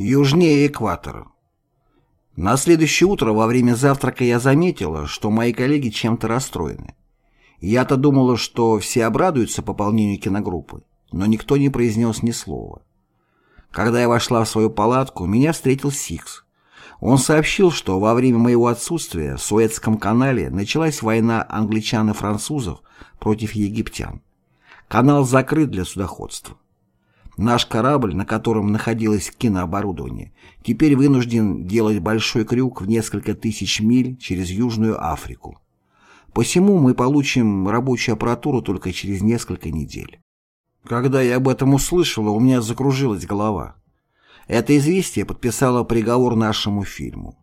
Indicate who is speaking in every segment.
Speaker 1: Южнее экватора. На следующее утро во время завтрака я заметила, что мои коллеги чем-то расстроены. Я-то думала, что все обрадуются пополнению киногруппы, но никто не произнес ни слова. Когда я вошла в свою палатку, меня встретил Сикс. Он сообщил, что во время моего отсутствия в Суэцком канале началась война англичан и французов против египтян. Канал закрыт для судоходства. Наш корабль, на котором находилось кинооборудование, теперь вынужден делать большой крюк в несколько тысяч миль через Южную Африку. Посему мы получим рабочую аппаратуру только через несколько недель. Когда я об этом услышала, у меня закружилась голова. Это известие подписало приговор нашему фильму.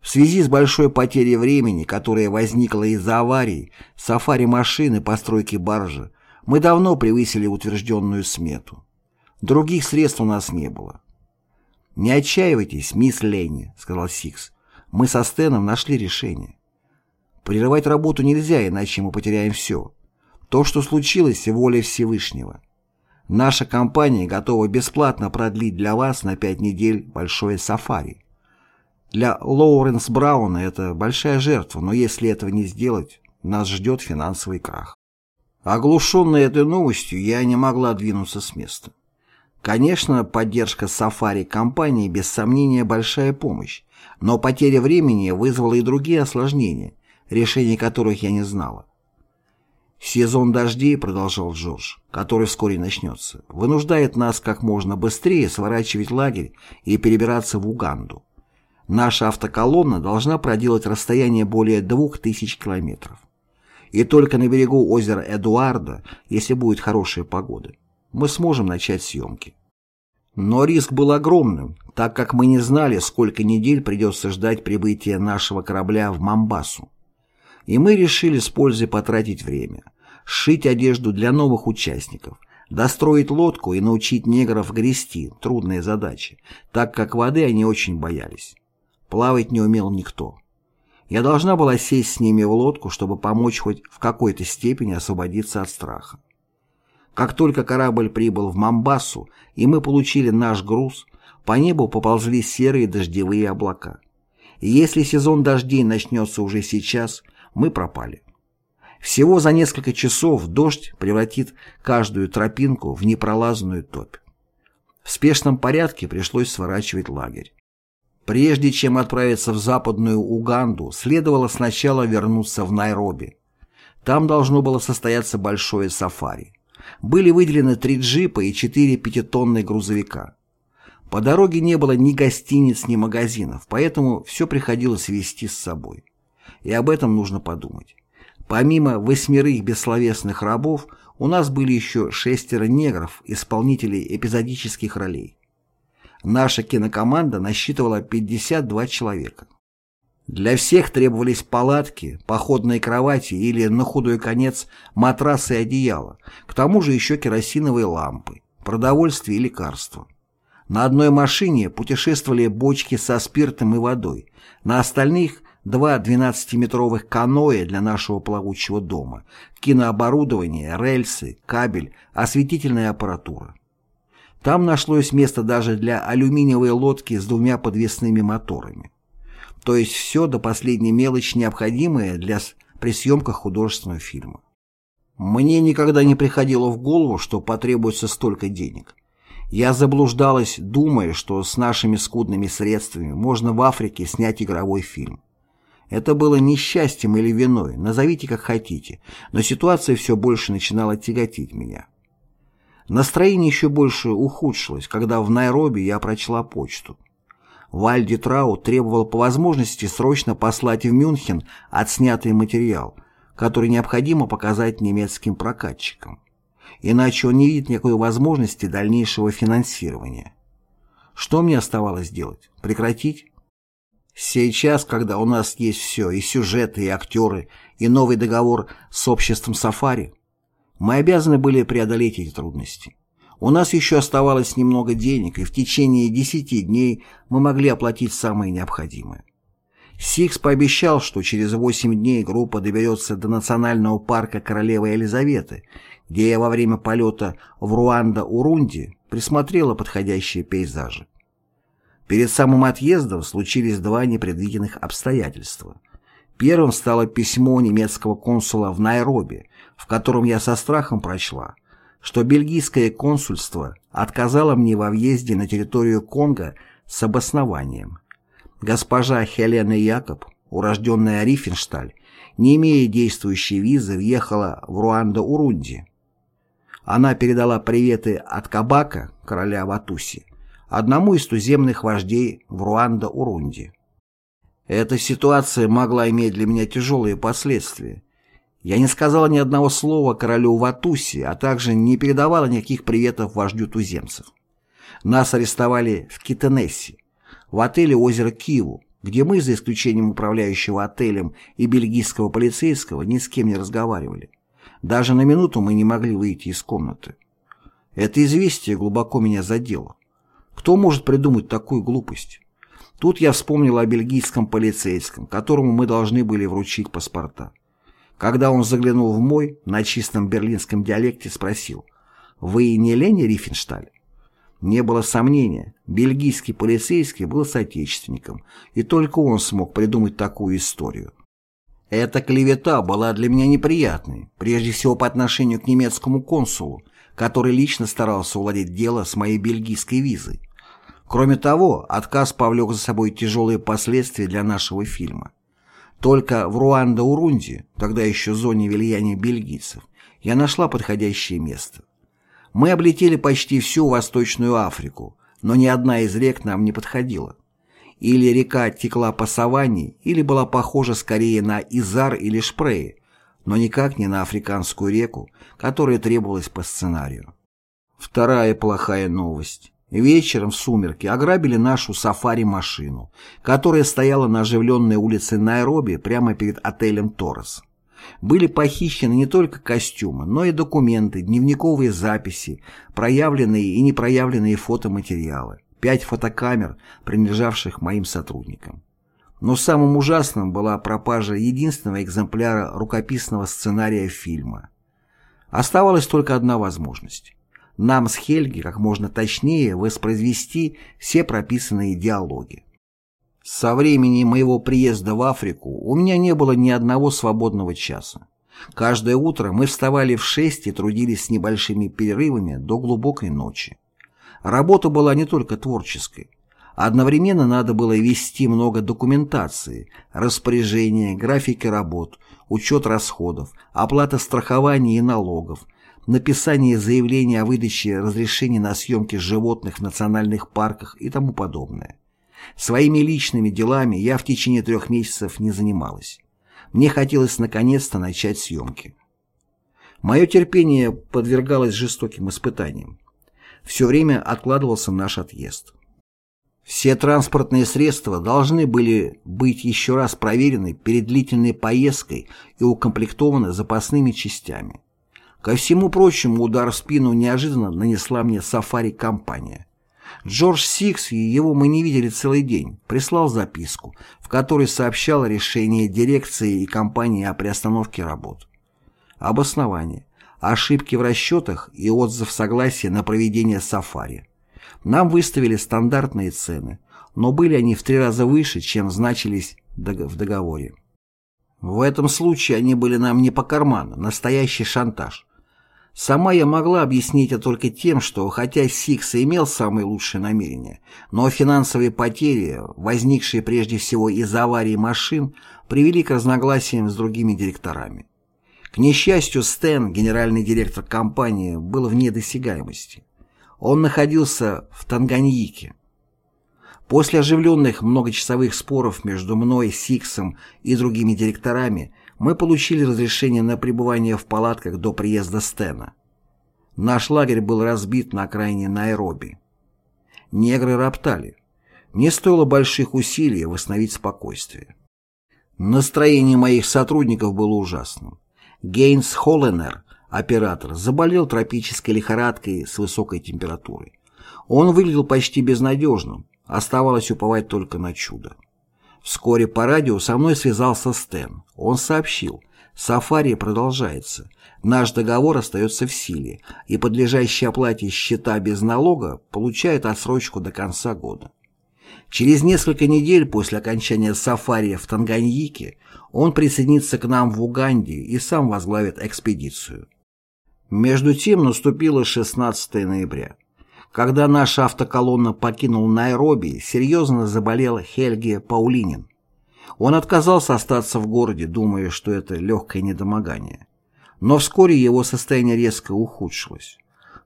Speaker 1: В связи с большой потерей времени, которая возникла из-за аварий, сафари машины, постройки баржи, мы давно превысили утвержденную смету. Других средств у нас не было. «Не отчаивайтесь, мисс Ленни», — сказал Сикс. «Мы со Стэном нашли решение. Прерывать работу нельзя, иначе мы потеряем все. То, что случилось, воля Всевышнего. Наша компания готова бесплатно продлить для вас на пять недель большое сафари. Для Лоуренс Брауна это большая жертва, но если этого не сделать, нас ждет финансовый крах. Оглушенная этой новостью, я не могла двинуться с места. Конечно, поддержка сафари компании без сомнения большая помощь, но потеря времени вызвала и другие осложнения, решения которых я не знала. «Сезон дождей», — продолжал Джордж, который вскоре начнется, вынуждает нас как можно быстрее сворачивать лагерь и перебираться в Уганду. Наша автоколонна должна проделать расстояние более двух тысяч километров. И только на берегу озера Эдуарда, если будет хорошая погода, мы сможем начать съемки. Но риск был огромным, так как мы не знали, сколько недель придется ждать прибытия нашего корабля в Мамбасу. И мы решили с пользой потратить время, сшить одежду для новых участников, достроить лодку и научить негров грести – трудная задача, так как воды они очень боялись. Плавать не умел никто. Я должна была сесть с ними в лодку, чтобы помочь хоть в какой-то степени освободиться от страха. Как только корабль прибыл в Мамбасу, и мы получили наш груз, по небу поползли серые дождевые облака. И если сезон дождей начнется уже сейчас, мы пропали. Всего за несколько часов дождь превратит каждую тропинку в непролазную топь. В спешном порядке пришлось сворачивать лагерь. Прежде чем отправиться в западную Уганду, следовало сначала вернуться в Найроби. Там должно было состояться большое сафари. Были выделены три джипа и четыре пятитонных грузовика. По дороге не было ни гостиниц, ни магазинов, поэтому все приходилось везти с собой. И об этом нужно подумать. Помимо восьмерых бессловесных рабов, у нас были еще шестеро негров, исполнителей эпизодических ролей. Наша кинокоманда насчитывала 52 человека. Для всех требовались палатки, походные кровати или, на худой конец, матрасы и одеяла, к тому же еще керосиновые лампы, продовольствие и лекарства. На одной машине путешествовали бочки со спиртом и водой, на остальных два 12-метровых каноэ для нашего плавучего дома, кинооборудование, рельсы, кабель, осветительная аппаратура. Там нашлось место даже для алюминиевой лодки с двумя подвесными моторами то есть все до последней мелочи необходимое для при съемках художественного фильма. Мне никогда не приходило в голову, что потребуется столько денег. Я заблуждалась, думая, что с нашими скудными средствами можно в Африке снять игровой фильм. Это было несчастьем или виной, назовите как хотите, но ситуация все больше начинала тяготить меня. Настроение еще больше ухудшилось, когда в Найроби я прочла почту. Вальди Трау требовал по возможности срочно послать в Мюнхен отснятый материал, который необходимо показать немецким прокатчикам. Иначе он не видит никакой возможности дальнейшего финансирования. Что мне оставалось делать? Прекратить? Сейчас, когда у нас есть все, и сюжеты, и актеры, и новый договор с обществом «Сафари», мы обязаны были преодолеть эти трудности. У нас еще оставалось немного денег, и в течение десяти дней мы могли оплатить самое необходимое. Сикс пообещал, что через восемь дней группа доберется до национального парка королевы Елизаветы, где я во время полета в Руанда-Урунди присмотрела подходящие пейзажи. Перед самым отъездом случились два непредвиденных обстоятельства. Первым стало письмо немецкого консула в Найроби, в котором я со страхом прочла, что бельгийское консульство отказало мне во въезде на территорию Конго с обоснованием. Госпожа Хелена Якоб, урожденная Рифеншталь, не имея действующей визы, въехала в Руанда-Урунди. Она передала приветы от Кабака, короля Ватуси, одному из туземных вождей в Руанда-Урунди. Эта ситуация могла иметь для меня тяжелые последствия. Я не сказала ни одного слова королю Ватуси, а также не передавала никаких приветов вождю туземцев. Нас арестовали в Китенессе, в отеле «Озеро Киву», где мы, за исключением управляющего отелем и бельгийского полицейского, ни с кем не разговаривали. Даже на минуту мы не могли выйти из комнаты. Это известие глубоко меня задело. Кто может придумать такую глупость? Тут я вспомнил о бельгийском полицейском, которому мы должны были вручить паспорта. Когда он заглянул в мой, на чистом берлинском диалекте спросил, «Вы не Лени Рифеншталь?» Не было сомнения, бельгийский полицейский был соотечественником, и только он смог придумать такую историю. Эта клевета была для меня неприятной, прежде всего по отношению к немецкому консулу, который лично старался уладить дело с моей бельгийской визой. Кроме того, отказ повлек за собой тяжелые последствия для нашего фильма. Только в Руанда-Урунди, тогда еще зоне влияния бельгийцев, я нашла подходящее место. Мы облетели почти всю Восточную Африку, но ни одна из рек нам не подходила. Или река текла по саванне, или была похожа скорее на Изар или Шпрее, но никак не на Африканскую реку, которая требовалась по сценарию. Вторая плохая новость. Вечером в сумерки ограбили нашу сафари-машину, которая стояла на оживленной улице Найроби прямо перед отелем «Торрес». Были похищены не только костюмы, но и документы, дневниковые записи, проявленные и непроявленные фотоматериалы, пять фотокамер, принадлежавших моим сотрудникам. Но самым ужасным была пропажа единственного экземпляра рукописного сценария фильма. Оставалась только одна возможность нам с Хельги как можно точнее воспроизвести все прописанные диалоги. Со времени моего приезда в Африку у меня не было ни одного свободного часа. Каждое утро мы вставали в шесть и трудились с небольшими перерывами до глубокой ночи. Работа была не только творческой. Одновременно надо было вести много документации, распоряжения, графики работ, учет расходов, оплата страхования и налогов, написание заявления о выдаче разрешений на съемки животных в национальных парках и тому подобное. Своими личными делами я в течение трех месяцев не занималась. Мне хотелось наконец-то начать съемки. Мое терпение подвергалось жестоким испытаниям. Все время откладывался наш отъезд. Все транспортные средства должны были быть еще раз проверены перед длительной поездкой и укомплектованы запасными частями. Ко всему прочему, удар в спину неожиданно нанесла мне сафари-компания. Джордж Сикс, и его мы не видели целый день, прислал записку, в которой сообщал решение дирекции и компании о приостановке работ. Обоснование. Ошибки в расчетах и отзыв согласия на проведение сафари. Нам выставили стандартные цены, но были они в три раза выше, чем значились в договоре. В этом случае они были нам не по карману, настоящий шантаж. Сама я могла объяснить это только тем, что хотя Сикс имел самые лучшие намерения, но финансовые потери, возникшие прежде всего из аварии машин, привели к разногласиям с другими директорами. К несчастью, Стэн, генеральный директор компании, был вне досягаемости. Он находился в Танганьике. После оживленных многочасовых споров между мной, Сиксом и другими директорами мы получили разрешение на пребывание в палатках до приезда Стена. Наш лагерь был разбит на окраине Найроби. Негры роптали. Мне стоило больших усилий восстановить спокойствие. Настроение моих сотрудников было ужасным. Гейнс Холленер, оператор, заболел тропической лихорадкой с высокой температурой. Он выглядел почти безнадежным, оставалось уповать только на чудо. Вскоре по радио со мной связался Стэн. Он сообщил, сафари продолжается, наш договор остается в силе, и подлежащие оплате счета без налога получают отсрочку до конца года. Через несколько недель после окончания сафари в Танганьике он присоединится к нам в Уганде и сам возглавит экспедицию. Между тем наступило 16 ноября. Когда наша автоколонна покинула Найроби, серьезно заболел Хельге Паулинин. Он отказался остаться в городе, думая, что это легкое недомогание. Но вскоре его состояние резко ухудшилось.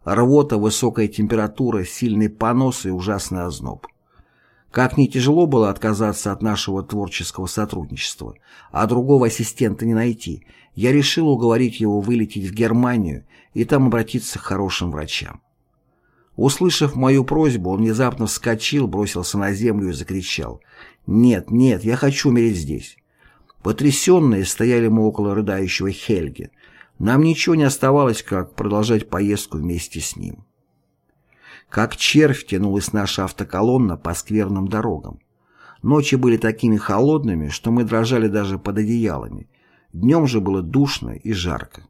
Speaker 1: Рвота, высокая температура, сильный понос и ужасный озноб. Как не тяжело было отказаться от нашего творческого сотрудничества, а другого ассистента не найти, я решил уговорить его вылететь в Германию и там обратиться к хорошим врачам. Услышав мою просьбу, он внезапно вскочил, бросился на землю и закричал «Нет, нет, я хочу умереть здесь». Потрясенные стояли мы около рыдающего Хельги. Нам ничего не оставалось, как продолжать поездку вместе с ним. Как червь тянулась наша автоколонна по скверным дорогам. Ночи были такими холодными, что мы дрожали даже под одеялами. Днем же было душно и жарко.